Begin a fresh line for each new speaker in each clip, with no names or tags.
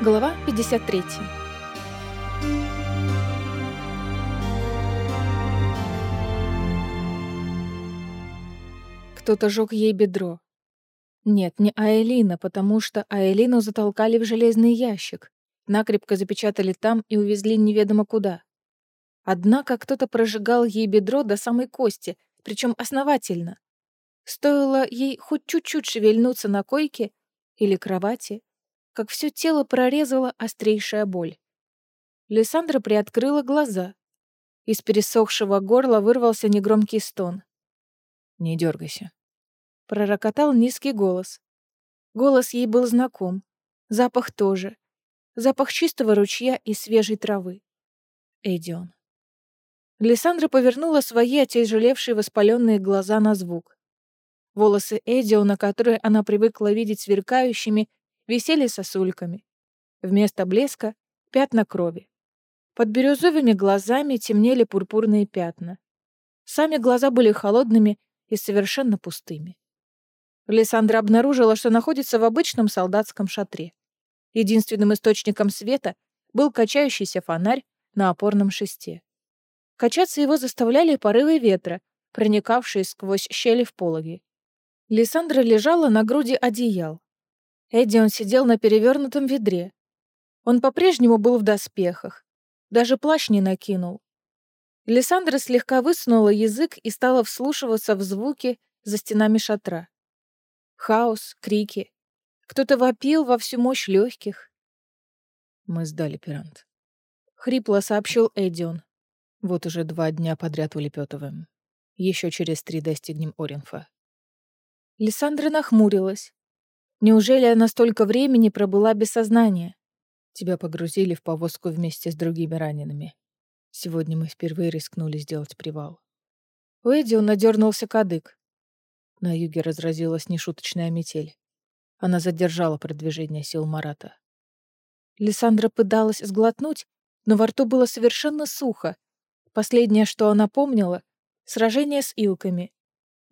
Глава 53. Кто-то жег ей бедро. Нет, не Аэлина, потому что Аэлину затолкали в железный ящик, накрепко запечатали там и увезли неведомо куда. Однако кто-то прожигал ей бедро до самой кости, причем основательно. Стоило ей хоть чуть-чуть шевельнуться на койке или кровати, как все тело прорезала острейшая боль. Лиссандра приоткрыла глаза. Из пересохшего горла вырвался негромкий стон.
«Не дергайся», —
пророкотал низкий голос. Голос ей был знаком. Запах тоже. Запах чистого ручья и свежей травы. Эдион. Лиссандра повернула свои отяжелевшие воспаленные глаза на звук. Волосы Эдиона, которые она привыкла видеть сверкающими, висели сосульками. Вместо блеска — пятна крови. Под бирюзовыми глазами темнели пурпурные пятна. Сами глаза были холодными и совершенно пустыми. Лиссандра обнаружила, что находится в обычном солдатском шатре. Единственным источником света был качающийся фонарь на опорном шесте. Качаться его заставляли порывы ветра, проникавшие сквозь щели в пологе. Лиссандра лежала на груди одеял. Эдион сидел на перевернутом ведре. Он по-прежнему был в доспехах. Даже плащ не накинул. Лиссандра слегка высунула язык и стала вслушиваться в звуки за стенами шатра. Хаос, крики. Кто-то вопил во всю мощь легких.
«Мы сдали пирант», —
хрипло сообщил Эдион.
«Вот уже два дня подряд улепетываем. Еще через три достигнем Оринфа».
Лиссандра нахмурилась. Неужели она столько времени пробыла без сознания?
Тебя погрузили в повозку вместе с другими ранеными. Сегодня мы впервые рискнули сделать привал.
У он надернулся кадык.
На юге разразилась нешуточная метель. Она задержала продвижение сил Марата.
Лиссандра пыталась сглотнуть, но во рту было совершенно сухо. Последнее, что она помнила — сражение с илками.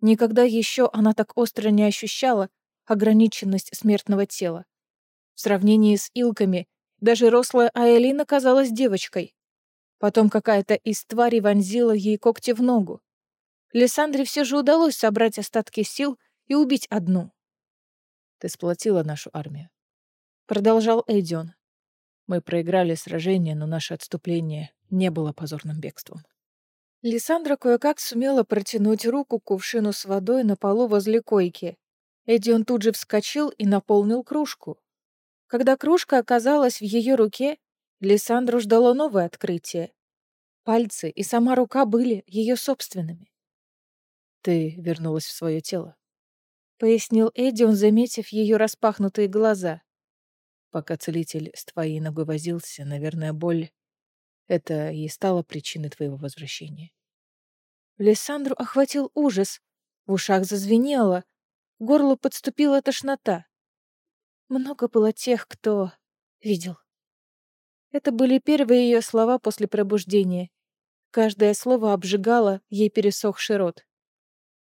Никогда еще она так остро не ощущала, ограниченность смертного тела. В сравнении с илками даже рослая Аэлина казалась девочкой. Потом какая-то из тварей вонзила ей когти в ногу. Лиссандре все же удалось собрать остатки сил и убить одну.
«Ты сплотила нашу армию», —
продолжал Эйдион.
«Мы проиграли сражение, но наше отступление не было позорным бегством».
Лиссандра кое-как сумела протянуть руку к кувшину с водой на полу возле койки. Эдион тут же вскочил и наполнил кружку. Когда кружка оказалась в ее руке, Лиссандру ждало новое открытие. Пальцы и сама рука были ее собственными.
«Ты вернулась в свое тело», —
пояснил Эдион, заметив ее распахнутые глаза.
«Пока целитель с твоей ногой возился, наверное, боль — это и стало причиной твоего возвращения».
Лиссандру охватил ужас, в ушах зазвенело, горлу подступила тошнота. Много было тех, кто видел. Это были первые ее слова после пробуждения. Каждое слово обжигало ей пересохший рот.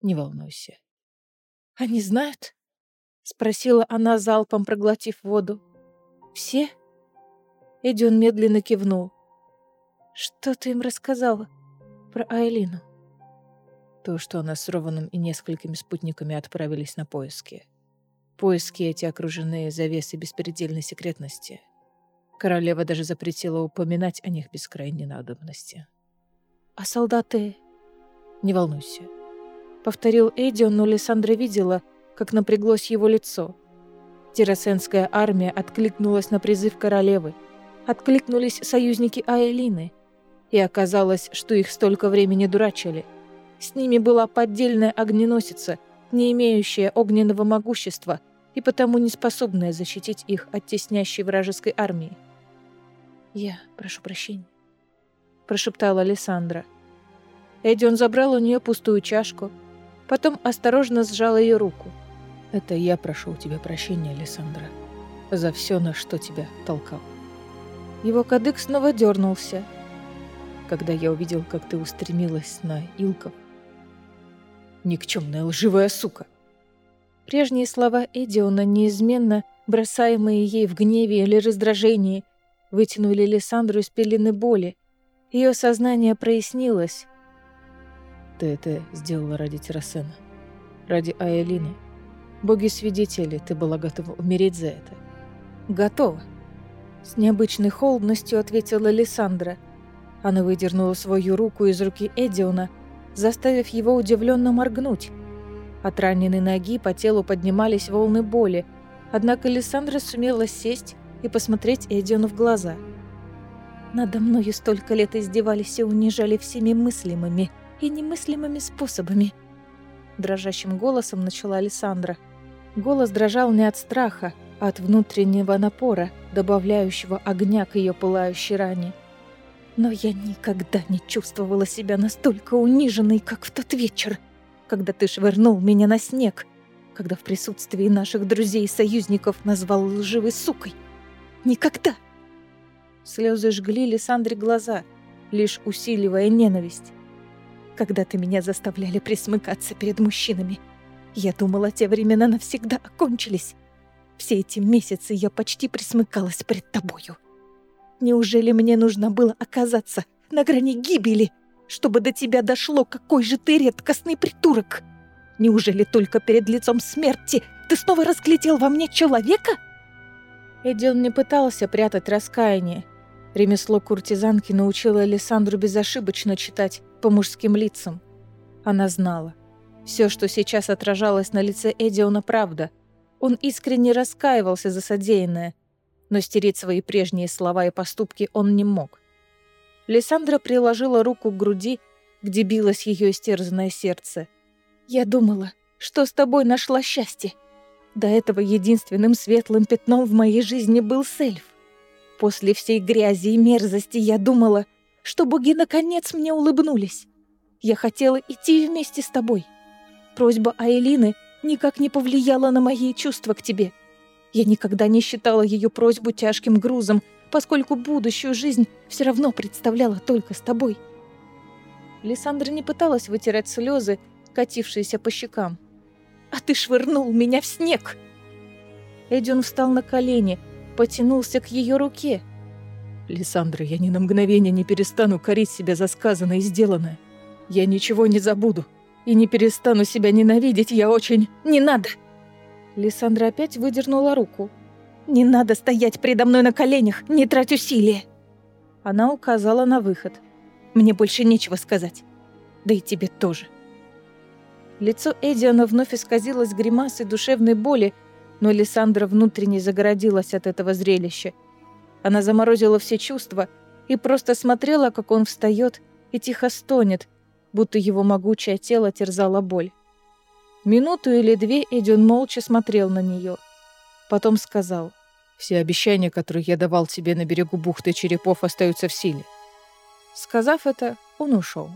«Не волнуйся».
«Они знают?» — спросила она, залпом проглотив воду. «Все?» Эдион медленно кивнул. «Что ты им рассказала про Айлину?»
То, что она с Рованом и несколькими спутниками отправились на поиски. Поиски эти окружены завесой беспредельной секретности. Королева даже запретила упоминать о них без крайней надобности.
«А солдаты?»
«Не волнуйся», —
повторил Эдион, но Лиссандра видела, как напряглось его лицо. Террасенская армия откликнулась на призыв королевы. Откликнулись союзники Аэлины. И оказалось, что их столько времени дурачили — с ними была поддельная огненосица, не имеющая огненного могущества и потому не способная защитить их от теснящей вражеской армии. «Я прошу прощения», — прошептала Александра. Эдион забрал у нее пустую чашку, потом осторожно сжал ее руку.
«Это я прошу у тебя прощения, Александра, за все, на что тебя толкал».
Его кадык снова дернулся.
Когда я увидел, как ты устремилась на Илков, Никчемная лживая сука.
Прежние слова Эдиона неизменно бросаемые ей в гневе или раздражении, вытянули Лиссандру из пелены боли. Ее сознание прояснилось.
«Ты это сделала ради Террасена, ради Айлины. Боги-свидетели, ты была готова умереть за это».
«Готова», — с необычной холодностью ответила Лиссандра. Она выдернула свою руку из руки Эдиона, заставив его удивленно моргнуть. От раненой ноги по телу поднимались волны боли, однако Лиссандра сумела сесть и посмотреть Эдиону в глаза. «Надо мною столько лет издевались и унижали всеми мыслимыми и немыслимыми способами», дрожащим голосом начала Александра. Голос дрожал не от страха, а от внутреннего напора, добавляющего огня к ее пылающей ране. Но я никогда не чувствовала себя настолько униженной, как в тот вечер, когда ты швырнул меня на снег, когда в присутствии наших друзей и союзников назвал лживой сукой. Никогда! Слезы жгли Лиссандре глаза, лишь усиливая ненависть. Когда ты меня заставляли присмыкаться перед мужчинами, я думала, те времена навсегда окончились. Все эти месяцы я почти присмыкалась перед тобою. Неужели мне нужно было оказаться на грани гибели, чтобы до тебя дошло, какой же ты редкостный придурок? Неужели только перед лицом смерти ты снова разглядел во мне человека?» Эдион не пытался прятать раскаяние. Ремесло куртизанки научило Александру безошибочно читать по мужским лицам. Она знала. Все, что сейчас отражалось на лице Эдиона, правда. Он искренне раскаивался за содеянное, но стереть свои прежние слова и поступки он не мог. Лиссандра приложила руку к груди, где билось ее истерзанное сердце. «Я думала, что с тобой нашла счастье. До этого единственным светлым пятном в моей жизни был Сельф. После всей грязи и мерзости я думала, что боги наконец мне улыбнулись. Я хотела идти вместе с тобой. Просьба Айлины никак не повлияла на мои чувства к тебе. Я никогда не считала ее просьбу тяжким грузом, поскольку будущую жизнь все равно представляла только с тобой. Лиссандра не пыталась вытирать слезы, катившиеся по щекам а ты швырнул меня в снег!» Эдион встал на колени, потянулся к ее руке.
«Лиссандра, я ни на мгновение не перестану корить себя за сказанное и сделанное. Я ничего не забуду и не перестану себя ненавидеть, я очень... Не надо!»
Лиссандра опять выдернула руку. «Не надо стоять предо мной на коленях, не трать усилия!» Она указала на выход. «Мне больше нечего сказать. Да и тебе тоже». Лицо Эдиана вновь исказилось гримасой душевной боли, но Лиссандра внутренне загородилась от этого зрелища. Она заморозила все чувства и просто смотрела, как он встает и тихо стонет, будто его могучее тело терзало боль. Минуту или две Эдион молча смотрел на нее. Потом сказал,
«Все обещания, которые я давал тебе на берегу бухты черепов, остаются в силе».
Сказав это, он ушел.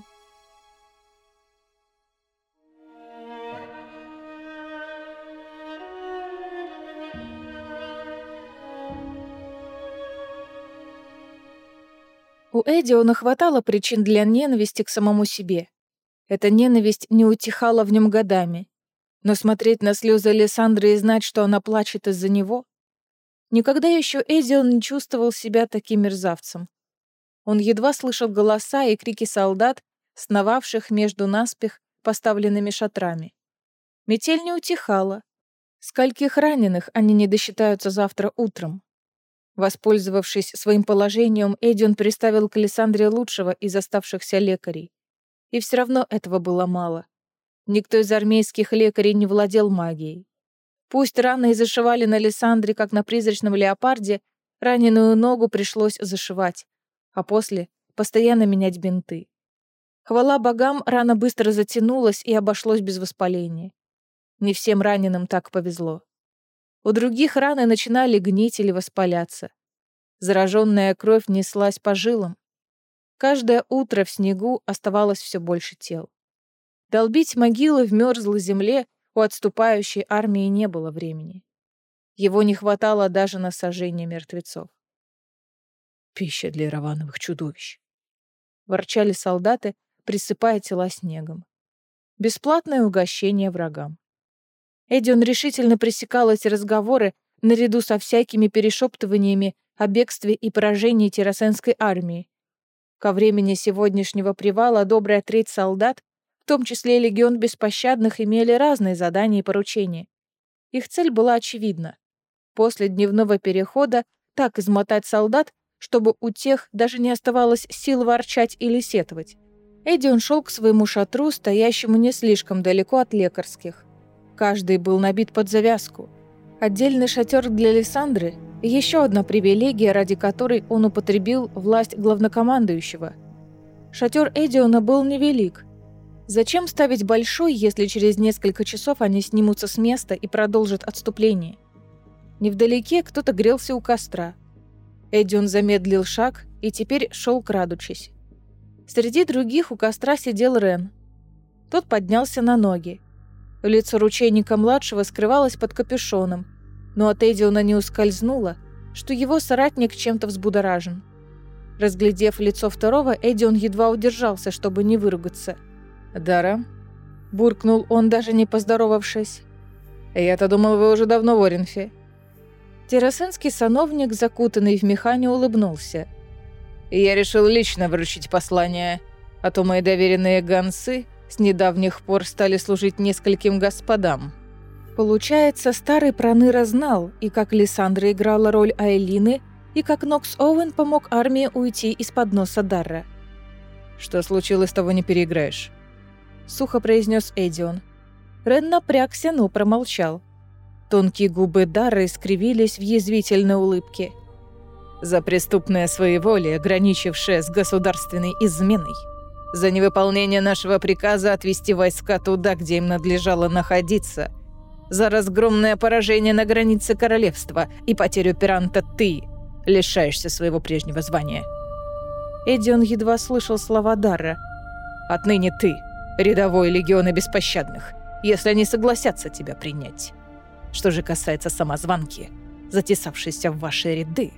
У Эдиона хватало причин для ненависти к самому себе. Эта ненависть не утихала в нем годами. Но смотреть на слезы Александры и знать, что она плачет из-за него... Никогда еще Эдион не чувствовал себя таким мерзавцем. Он едва слышал голоса и крики солдат, сновавших между наспех поставленными шатрами. Метель не утихала. Скольких раненых они не досчитаются завтра утром? Воспользовавшись своим положением, Эдион приставил к Александре лучшего из оставшихся лекарей. И все равно этого было мало. Никто из армейских лекарей не владел магией. Пусть раны и зашивали на Александре, как на призрачном леопарде, раненую ногу пришлось зашивать, а после постоянно менять бинты. Хвала богам, рана быстро затянулась и обошлось без воспаления. Не всем раненым так повезло. У других раны начинали гнить или воспаляться. Зараженная кровь неслась по жилам. Каждое утро в снегу оставалось все больше тел. Долбить могилы в мерзлой земле у отступающей армии не было времени. Его не хватало даже на сожжение мертвецов.
«Пища для равановых чудовищ», —
ворчали солдаты, присыпая тела снегом. Бесплатное угощение врагам. Эдион решительно пресекал эти разговоры, наряду со всякими перешептываниями о бегстве и поражении террасенской армии. Ко времени сегодняшнего привала добрая треть солдат, том числе легион беспощадных, имели разные задания и поручения. Их цель была очевидна. После дневного перехода так измотать солдат, чтобы у тех даже не оставалось сил ворчать или сетовать. Эдион шел к своему шатру, стоящему не слишком далеко от лекарских. Каждый был набит под завязку. Отдельный шатер для Лиссандры – еще одна привилегия, ради которой он употребил власть главнокомандующего. Шатер Эдиона был невелик. Зачем ставить большой, если через несколько часов они снимутся с места и продолжат отступление? Невдалеке кто-то грелся у костра. Эдион замедлил шаг и теперь шел крадучись. Среди других у костра сидел Рен. Тот поднялся на ноги. Лицо ручейника-младшего скрывалось под капюшоном, но от Эдиона не ускользнуло, что его соратник чем-то взбудоражен. Разглядев лицо второго, Эдион едва удержался, чтобы не выругаться.
«Дара?»
– буркнул он, даже не поздоровавшись.
«Я-то думал, вы уже давно в Оренфе».
Террасенский сановник, закутанный в механе, улыбнулся.
«Я решил лично вручить послание, а то мои доверенные гонцы с недавних пор стали служить нескольким господам».
Получается, старый Проныра знал, и как Лиссандра играла роль Айлины, и как Нокс Оуэн помог армии уйти из-под носа Дарра.
«Что случилось, того не переиграешь», —
сухо произнес Эдион. Рен напрягся, но промолчал. Тонкие губы Дары искривились в язвительной улыбке.
«За преступное своеволие, граничившее с государственной изменой. За невыполнение нашего приказа отвести войска туда, где им надлежало находиться. За разгромное поражение на границе королевства и потерю пиранта ты лишаешься своего прежнего звания».
Эдион едва слышал слова Дара.
«Отныне ты, рядовой легиона беспощадных, если они согласятся тебя принять». Что же касается самозванки, затесавшейся в ваши ряды...»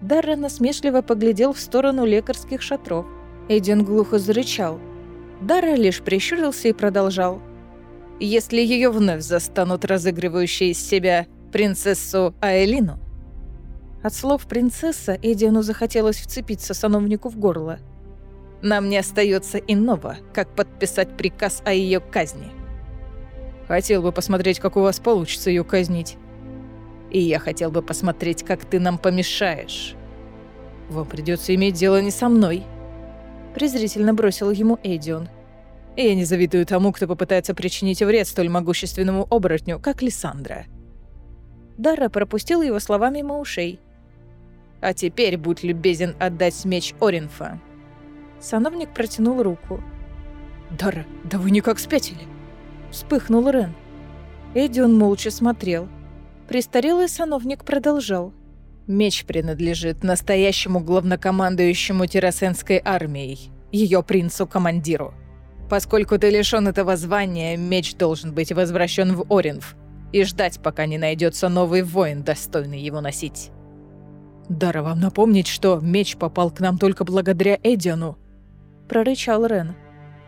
Дарра насмешливо поглядел в сторону лекарских шатров. Эдин глухо зарычал. Дарра лишь прищурился и продолжал.
«Если ее вновь застанут разыгрывающей из себя принцессу Аэлину...»
От слов «принцесса» Эдиану захотелось вцепиться сановнику в горло.
«Нам не остается иного, как подписать приказ о ее казни». Хотел бы посмотреть, как у вас получится ее казнить. И я хотел бы посмотреть, как ты нам помешаешь. Вам придется иметь дело не со мной.
Презрительно бросил ему Эдион.
Я не завидую тому, кто попытается причинить вред столь могущественному оборотню, как Лиссандра.
Дара пропустил его слова мимо ушей.
«А теперь будь любезен отдать меч Оринфа».
Сановник протянул руку.
«Дара, да вы никак спятили!»
Вспыхнул Рен. Эдион молча смотрел. Престарелый сановник продолжал.
«Меч принадлежит настоящему главнокомандующему Террасенской армией, ее принцу-командиру. Поскольку ты лишён этого звания, меч должен быть возвращен в Оринф и ждать, пока не найдется новый воин, достойный его носить». «Дара вам напомнить, что меч попал к нам только благодаря Эдиону», — прорычал Рен.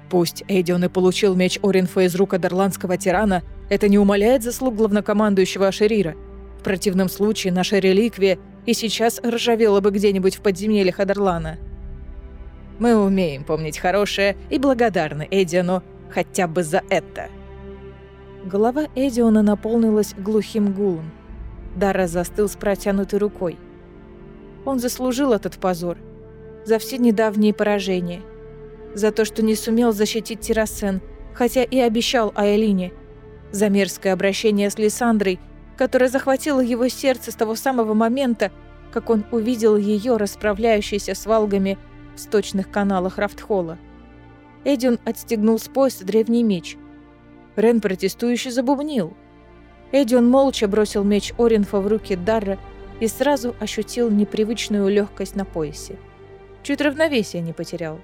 Пусть Эдион и получил меч Оринфа из рук адерландского тирана, это не умаляет заслуг главнокомандующего Ашерира. В противном случае наша реликвия и сейчас ржавела бы где-нибудь в подземельях Адерлана. Мы умеем помнить хорошее и благодарны Эдиону хотя бы за это.
Голова Эдиона наполнилась глухим гулом. Дара застыл с протянутой рукой. Он заслужил этот позор. За все недавние поражения – за то, что не сумел защитить Террасен, хотя и обещал Айлине, за мерзкое обращение с Лиссандрой, которое захватило его сердце с того самого момента, как он увидел ее расправляющейся с валгами в сточных каналах Рафтхола. Эдион отстегнул с пояса древний меч. Рен протестующе забубнил. Эдион молча бросил меч Оринфа в руки Дарра и сразу ощутил непривычную легкость на поясе. Чуть равновесие не потерял.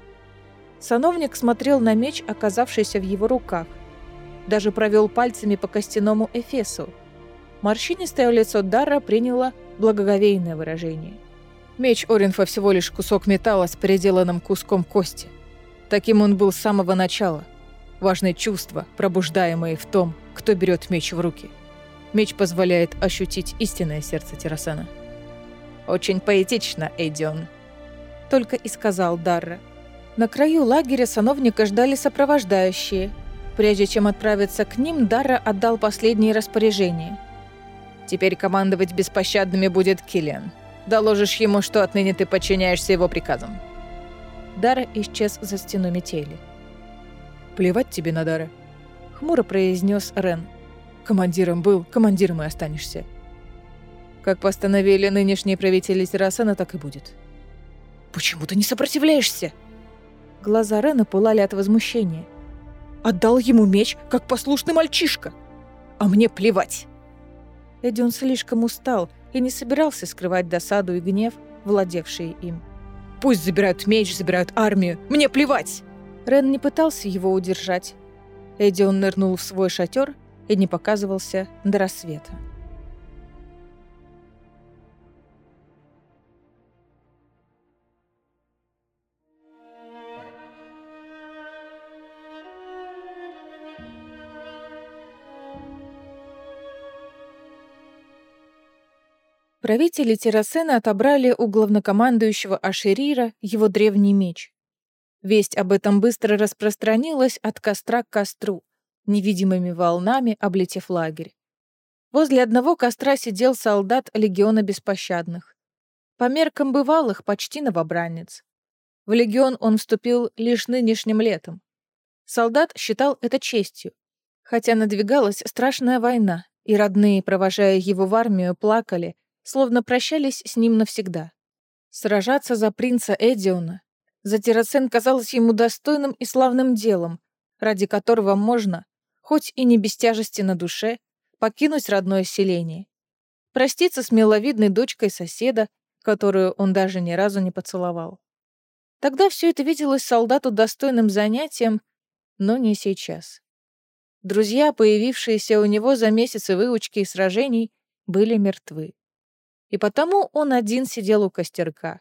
Сановник смотрел на меч, оказавшийся в его руках. Даже провел пальцами по костяному эфесу. Морщинистое лицо Дара приняло благоговейное выражение.
Меч Оринфа всего лишь кусок металла с переделанным куском кости. Таким он был с самого начала. Важные чувства, пробуждаемые в том, кто берет меч в руки. Меч позволяет ощутить истинное сердце Террасена.
«Очень поэтично, Эйдион», — только и сказал Дарра. На краю лагеря сановника ждали сопровождающие. Прежде чем отправиться к ним, Дарра отдал последние распоряжения. «Теперь командовать беспощадными будет Киллиан. Доложишь ему, что отныне ты подчиняешься его приказам». Дара исчез за стеной метели.
«Плевать тебе на Дара», —
хмуро произнес Рен.
«Командиром был, командиром и останешься».
Как постановили нынешние правители Террасана, так и будет.
«Почему ты не сопротивляешься?»
Глаза Рена пылали от возмущения.
«Отдал ему меч, как послушный мальчишка! А мне плевать!»
Эдион слишком устал и не собирался скрывать досаду и гнев, владевшие им.
«Пусть забирают меч, забирают армию! Мне плевать!»
Рен не пытался его удержать. Эдион нырнул в свой шатер и не показывался до рассвета. Правители Террасена отобрали у главнокомандующего Ашерира его древний меч. Весть об этом быстро распространилась от костра к костру, невидимыми волнами облетев лагерь. Возле одного костра сидел солдат легиона беспощадных. По меркам бывалых почти новобранец. В легион он вступил лишь нынешним летом. Солдат считал это честью, хотя надвигалась страшная война, и родные, провожая его в армию, плакали, словно прощались с ним навсегда. Сражаться за принца Эдиона, за Террацен казалось ему достойным и славным делом, ради которого можно, хоть и не без тяжести на душе, покинуть родное селение. Проститься с миловидной дочкой соседа, которую он даже ни разу не поцеловал. Тогда все это виделось солдату достойным занятием, но не сейчас. Друзья, появившиеся у него за месяцы выучки и сражений, были мертвы. И потому он один сидел у костерка.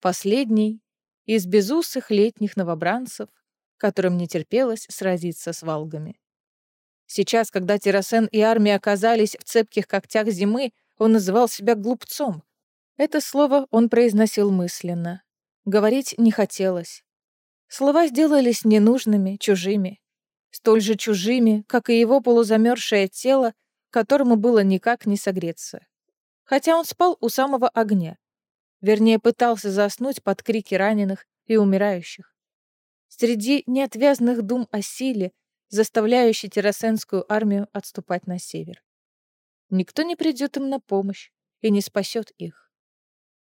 Последний из безусых летних новобранцев, которым не терпелось сразиться с валгами. Сейчас, когда Террасен и армия оказались в цепких когтях зимы, он называл себя глупцом. Это слово он произносил мысленно. Говорить не хотелось. Слова сделались ненужными, чужими. Столь же чужими, как и его полузамерзшее тело, которому было никак не согреться хотя он спал у самого огня. Вернее, пытался заснуть под крики раненых и умирающих. Среди неотвязных дум о силе, заставляющей террасенскую армию отступать на север. Никто не придет им на помощь и не спасет их.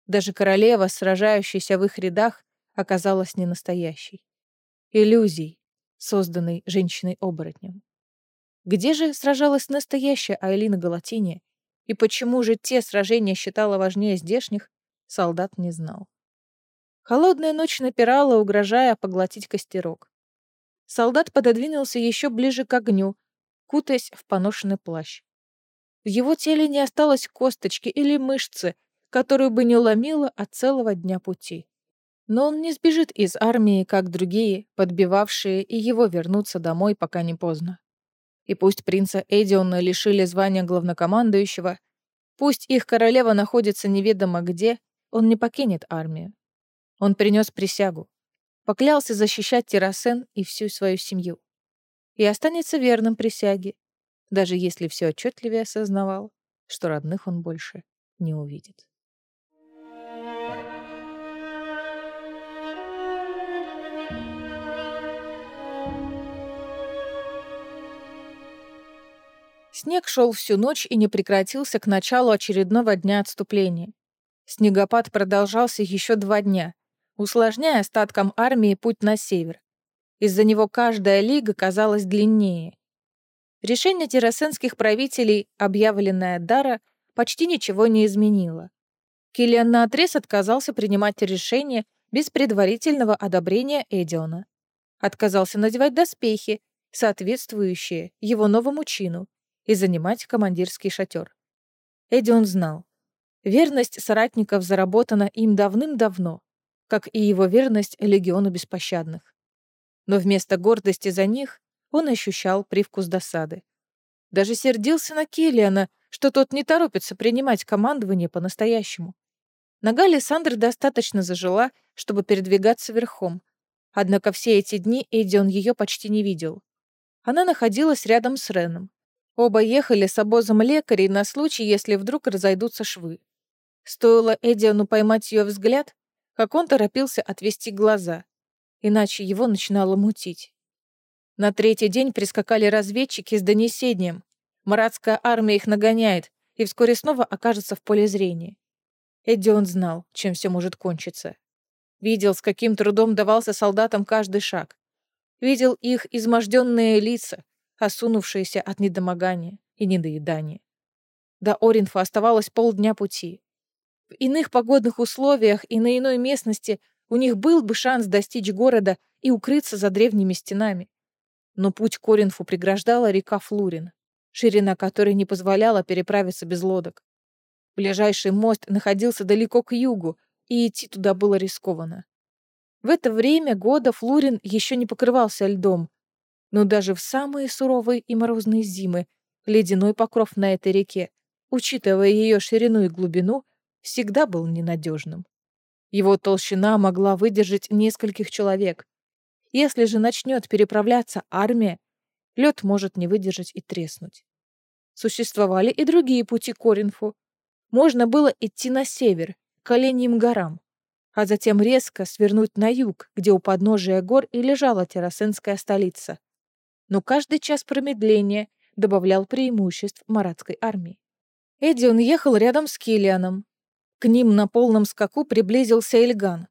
Даже королева, сражающаяся в их рядах, оказалась не настоящей. Иллюзией, созданной женщиной-оборотнем. Где же сражалась настоящая Айлина Галатиния и почему же те сражения считала важнее здешних, солдат не знал. Холодная ночь напирала, угрожая поглотить костерок. Солдат пододвинулся еще ближе к огню, кутаясь в поношенный плащ. В его теле не осталось косточки или мышцы, которую бы не ломило от целого дня пути. Но он не сбежит из армии, как другие, подбивавшие и его вернуться домой, пока не поздно. И пусть принца Эдиона лишили звания главнокомандующего, пусть их королева находится неведомо где, он не покинет армию. Он принес присягу, поклялся защищать Террасен и всю свою семью. И останется верным присяге, даже если все отчетливее осознавал, что родных он больше не увидит. Снег шел всю ночь и не прекратился к началу очередного дня отступления. Снегопад продолжался еще два дня, усложняя остаткам армии путь на север. Из-за него каждая лига казалась длиннее. Решение террасенских правителей, объявленное Дара, почти ничего не изменило. Киллиан наотрез отказался принимать решение без предварительного одобрения Эдиона. Отказался надевать доспехи, соответствующие его новому чину, и занимать командирский шатер. Эдион знал. Верность соратников заработана им давным-давно, как и его верность легиону беспощадных. Но вместо гордости за них он ощущал привкус досады. Даже сердился на Киллиана, что тот не торопится принимать командование по-настоящему. Нога Лиссандры достаточно зажила, чтобы передвигаться верхом. Однако все эти дни Эдион ее почти не видел. Она находилась рядом с Реном. Оба ехали с обозом лекарей на случай, если вдруг разойдутся швы. Стоило Эдиону поймать ее взгляд, как он торопился отвести глаза, иначе его начинало мутить. На третий день прискакали разведчики с донесением. Маратская армия их нагоняет и вскоре снова окажется в поле зрения. Эдион знал, чем все может кончиться. Видел, с каким трудом давался солдатам каждый шаг. Видел их изможденные лица, осунувшиеся от недомогания и недоедания. До Оринфа оставалось полдня пути. В иных погодных условиях и на иной местности у них был бы шанс достичь города и укрыться за древними стенами. Но путь к Оринфу преграждала река Флурин, ширина которой не позволяла переправиться без лодок. Ближайший мост находился далеко к югу, и идти туда было рискованно. В это время года Флурин еще не покрывался льдом, но даже в самые суровые и морозные зимы ледяной покров на этой реке, учитывая ее ширину и глубину, всегда был ненадежным. Его толщина могла выдержать нескольких человек. Если же начнет переправляться армия, лед может не выдержать и треснуть. Существовали и другие пути к Оринфу, можно было идти на север, к Оленьим горам, а затем резко свернуть на юг, где у подножия гор и лежала террасенская столица. Но каждый час промедления добавлял преимуществ маратской армии. Эдион ехал рядом с Килианом. К ним на полном скаку приблизился Эльган.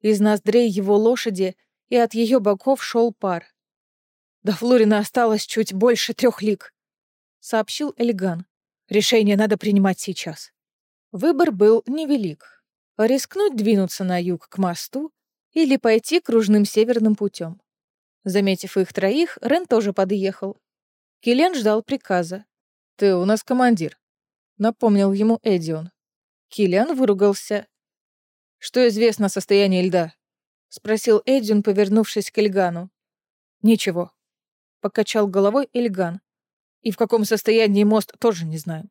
Из ноздрей его лошади и от ее боков шел пар. «До Флорина осталось чуть больше трех лиг», — сообщил Эльган. «Решение надо принимать сейчас». Выбор был невелик. Рискнуть двинуться на юг к мосту или пойти кружным северным путем. Заметив их троих, Рен тоже подъехал. Киллиан ждал приказа. «Ты у нас командир», — напомнил ему Эдион. Киллиан выругался. «Что известно о состоянии льда?» — спросил Эдион, повернувшись к Эльгану. «Ничего», — покачал головой Эльган. «И в каком состоянии мост, тоже не знаю».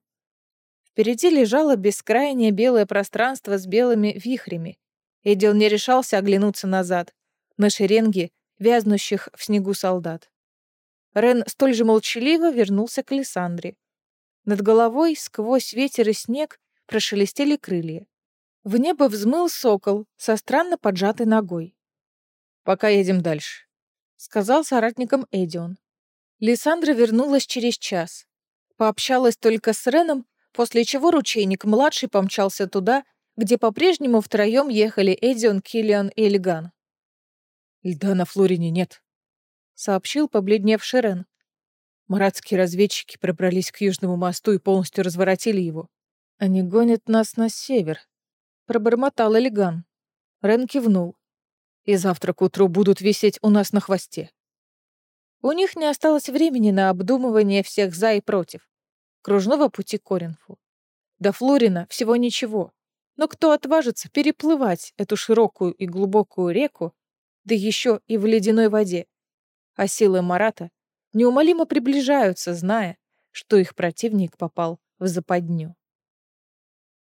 Впереди лежало бескрайнее белое пространство с белыми вихрями. Эдил не решался оглянуться назад, на шеренги вязнущих в снегу солдат. Рен столь же молчаливо вернулся к Лиссандре. Над головой, сквозь ветер и снег, прошелестели крылья. В небо взмыл сокол со странно поджатой ногой. «Пока едем дальше», — сказал соратникам Эдион. Лиссандра вернулась через час. Пообщалась только с Реном после чего ручейник-младший помчался туда, где по-прежнему втроем ехали Эдион, Киллиан и Эльган. «Льда на Флорине нет», — сообщил побледневший Рен. Маратские разведчики пробрались к Южному мосту и полностью разворотили его. «Они гонят нас на север», — пробормотал Эльган. Рен кивнул. «И завтра к утру будут висеть у нас на хвосте». У них не осталось времени на обдумывание всех «за» и «против» кружного пути к Коринфу. До Флорина всего ничего. Но кто отважится переплывать эту широкую и глубокую реку, да еще и в ледяной воде? А силы Марата неумолимо приближаются, зная, что их противник попал в западню.